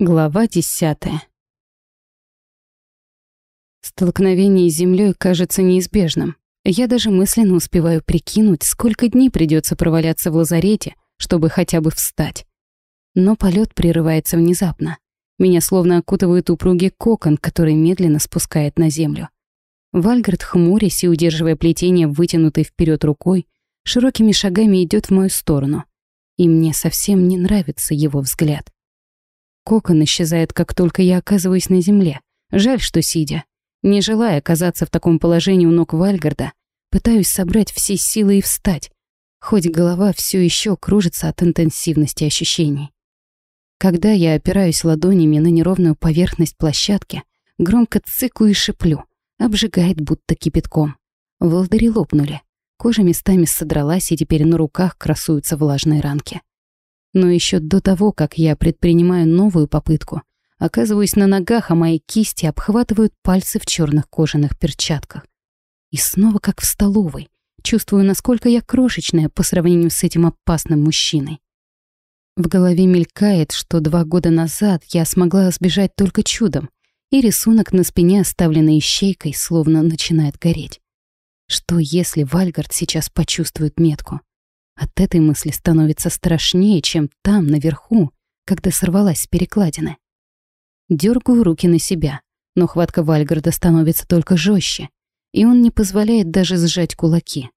Глава десятая. Столкновение с землей кажется неизбежным. Я даже мысленно успеваю прикинуть, сколько дней придется проваляться в лазарете, чтобы хотя бы встать. Но полет прерывается внезапно. Меня словно окутывает упругий кокон, который медленно спускает на землю. Вальгард, хмурясь и удерживая плетение вытянутой вперед рукой, широкими шагами идет в мою сторону. И мне совсем не нравится его взгляд. Кокон исчезает, как только я оказываюсь на земле. Жаль, что сидя. Не желая оказаться в таком положении у ног Вальгарда, пытаюсь собрать все силы и встать, хоть голова все еще кружится от интенсивности ощущений. Когда я опираюсь ладонями на неровную поверхность площадки, громко цыкаю и шиплю, обжигает будто кипятком. Волдыри лопнули, кожа местами содралась, и теперь на руках красуются влажные ранки. Но еще до того, как я предпринимаю новую попытку, оказываюсь на ногах, а мои кисти обхватывают пальцы в черных кожаных перчатках. И снова как в столовой. Чувствую, насколько я крошечная по сравнению с этим опасным мужчиной. В голове мелькает, что два года назад я смогла сбежать только чудом, и рисунок на спине, оставленный ищейкой, словно начинает гореть. Что если Вальгард сейчас почувствует метку? От этой мысли становится страшнее, чем там, наверху, когда сорвалась с перекладины. Дергаю руки на себя, но хватка Вальгарда становится только жестче, и он не позволяет даже сжать кулаки.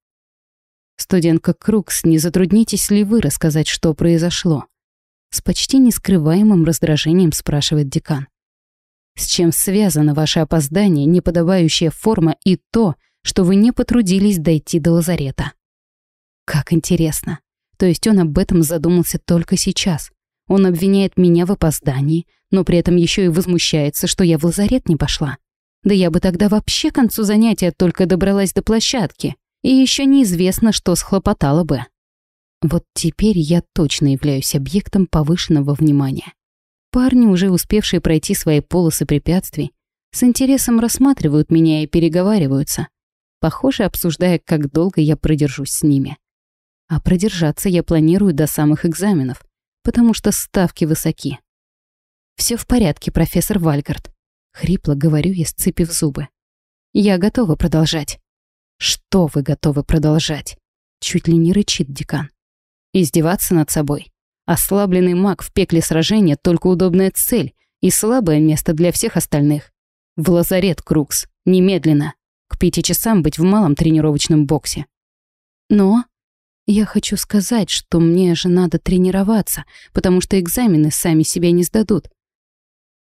«Студентка Крукс, не затруднитесь ли вы рассказать, что произошло?» С почти нескрываемым раздражением спрашивает декан. «С чем связано ваше опоздание, неподобающая форма и то, что вы не потрудились дойти до лазарета?» Как интересно. То есть он об этом задумался только сейчас. Он обвиняет меня в опоздании, но при этом еще и возмущается, что я в лазарет не пошла. Да я бы тогда вообще к концу занятия только добралась до площадки. И еще неизвестно, что схлопотала бы. Вот теперь я точно являюсь объектом повышенного внимания. Парни, уже успевшие пройти свои полосы препятствий, с интересом рассматривают меня и переговариваются, похоже, обсуждая, как долго я продержусь с ними. А продержаться я планирую до самых экзаменов, потому что ставки высоки. Все в порядке, профессор Вальгард», — хрипло говорю я, сцепив зубы. «Я готова продолжать». «Что вы готовы продолжать?» Чуть ли не рычит декан. «Издеваться над собой. Ослабленный маг в пекле сражения — только удобная цель и слабое место для всех остальных. В лазарет, Крукс, немедленно. К пяти часам быть в малом тренировочном боксе». «Но...» Я хочу сказать, что мне же надо тренироваться, потому что экзамены сами себя не сдадут.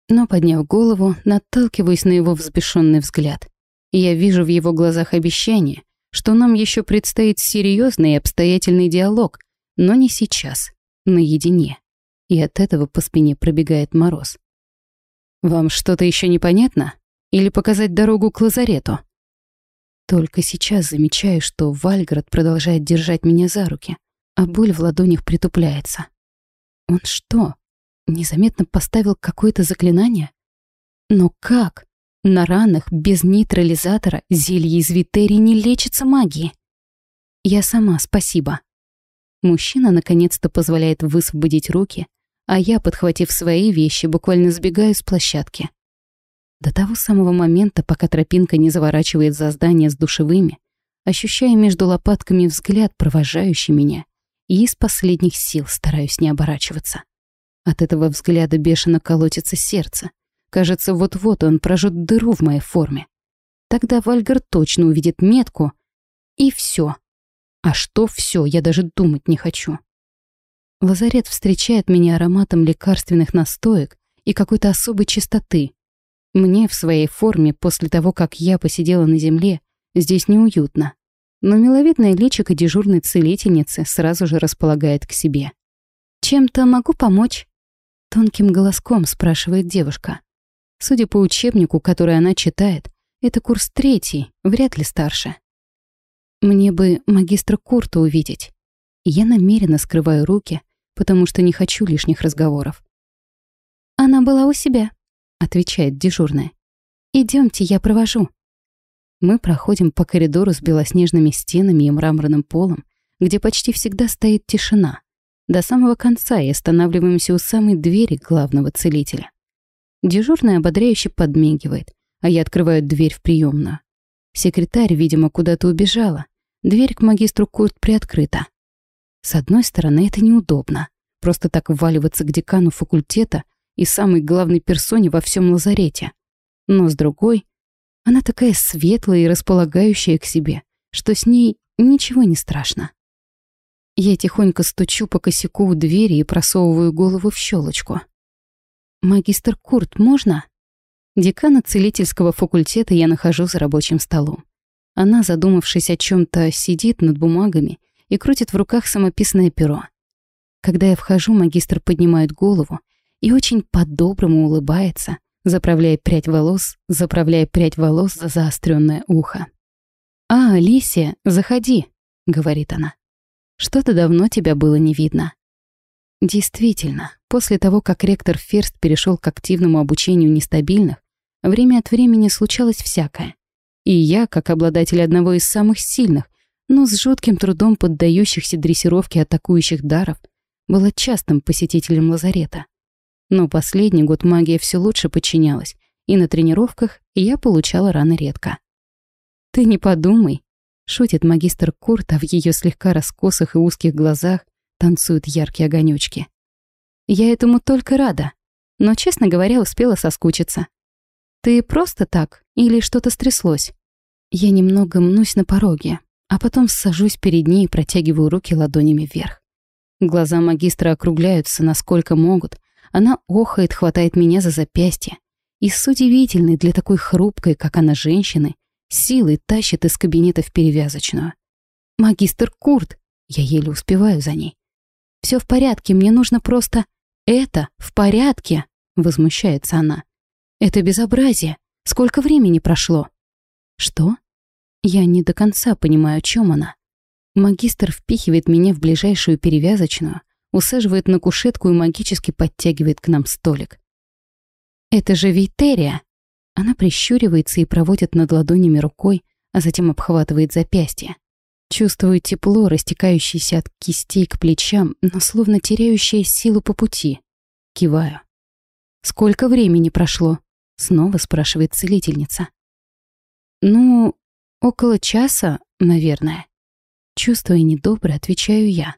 Но, подняв голову, наталкиваюсь на его взбешенный взгляд. Я вижу в его глазах обещание, что нам еще предстоит серьезный и обстоятельный диалог, но не сейчас, наедине. И от этого по спине пробегает мороз. «Вам что-то еще непонятно? Или показать дорогу к лазарету?» Только сейчас замечаю, что Вальград продолжает держать меня за руки, а боль в ладонях притупляется. Он что, незаметно поставил какое-то заклинание? Но как? На ранах без нейтрализатора зелье из Витерии не лечится магией. Я сама, спасибо. Мужчина наконец-то позволяет высвободить руки, а я, подхватив свои вещи, буквально сбегаю с площадки. До того самого момента, пока тропинка не заворачивает за здание с душевыми, ощущая между лопатками взгляд, провожающий меня, и из последних сил стараюсь не оборачиваться. От этого взгляда бешено колотится сердце. Кажется, вот-вот он прожжет дыру в моей форме. Тогда Вальгар точно увидит метку, и все. А что все, я даже думать не хочу. Лазарет встречает меня ароматом лекарственных настоек и какой-то особой чистоты, мне в своей форме, после того, как я посидела на земле, здесь неуютно. Но миловидная личико дежурной целительницы сразу же располагает к себе. «Чем-то могу помочь?» Тонким голоском спрашивает девушка. Судя по учебнику, который она читает, это курс третий, вряд ли старше. Мне бы магистра Курта увидеть. Я намеренно скрываю руки, потому что не хочу лишних разговоров. Она была у себя, — отвечает дежурная. Идемте, я провожу». Мы проходим по коридору с белоснежными стенами и мраморным полом, где почти всегда стоит тишина. до самого конца и останавливаемся у самой двери главного целителя. Дежурный ободряюще подмигивает, а я открываю дверь в приемную. Секретарь, видимо, куда-то убежала. Дверь к магистру Курт приоткрыта. С одной стороны, это неудобно. Просто так вваливаться к декану факультета и самой главной персоне во всем лазарете. Но с другой, она такая светлая и располагающая к себе, что с ней ничего не страшно. Я тихонько стучу по косяку у двери и просовываю голову в щелочку. «Магистр Курт, можно?» Декана целительского факультета я нахожу за рабочим столом. Она, задумавшись о чем то сидит над бумагами и крутит в руках самописное перо. Когда я вхожу, магистр поднимает голову и очень по-доброму улыбается, заправляя прядь волос, заправляя прядь волос за заостренное ухо. «А, Алисия, заходи», — говорит она. «Что-то давно тебя было не видно». Действительно, после того, как ректор Ферст перешел к активному обучению нестабильных, время от времени случалось всякое. И я, как обладатель одного из самых сильных, но с жутким трудом поддающихся дрессировке атакующих даров, была частым посетителем лазарета. Но последний год магия все лучше подчинялась, и на тренировках я получала раны редко. «Ты не подумай», — шутит магистр Курт, а в ее слегка раскосых и узких глазах танцуют яркие огонечки. «Я этому только рада, но, честно говоря, успела соскучиться. Ты просто так или что-то стряслось?» Я немного мнусь на пороге, а потом сажусь перед ней и протягиваю руки ладонями вверх. Глаза магистра округляются, насколько могут. Она охает, хватает меня за запястье. И с удивительной для такой хрупкой, как она, женщины, силой тащит из кабинета в перевязочную. «Магистр Курт!» Я еле успеваю за ней. Все в порядке, мне нужно просто...» «Это в порядке!» — возмущается она. «Это безобразие! Сколько времени прошло?» «Что?» Я не до конца понимаю, о чем она. Магистр впихивает меня в ближайшую перевязочную, усаживает на кушетку и магически подтягивает к нам столик. «Это же Вейтерия!» Она прищуривается и проводит над ладонями рукой, а затем обхватывает запястье. Чувствую тепло, растекающееся от кистей к плечам, но словно теряющее силу по пути. Киваю. «Сколько времени прошло?» — снова спрашивает целительница. «Ну, около часа, наверное». Чувствуя недобро, отвечаю я.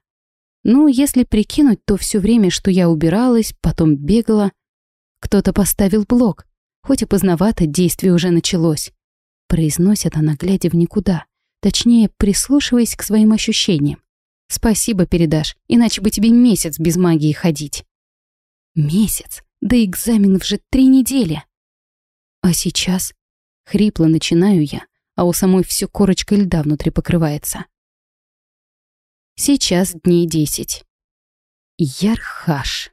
Ну, если прикинуть, то все время, что я убиралась, потом бегала, кто-то поставил блок. Хоть и поздновато, действие уже началось. Произносит она, глядя в никуда. Точнее, прислушиваясь к своим ощущениям. Спасибо передашь, иначе бы тебе месяц без магии ходить. Месяц? Да экзаменов же три недели. А сейчас? Хрипло начинаю я, а у самой все корочкой льда внутри покрывается. Сейчас дней десять. Ярхаш.